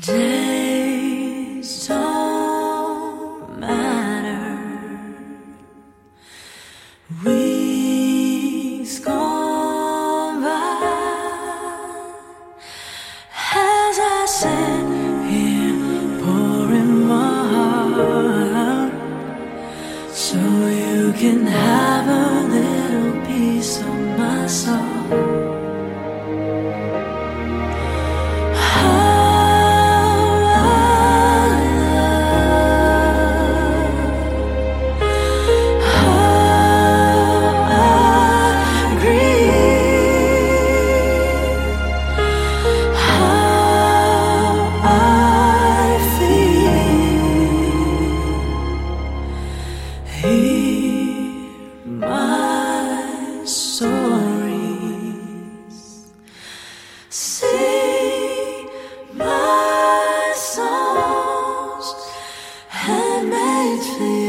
Days don't matter. Weeks by. As I sit here pouring my heart out, so you can have a little. For.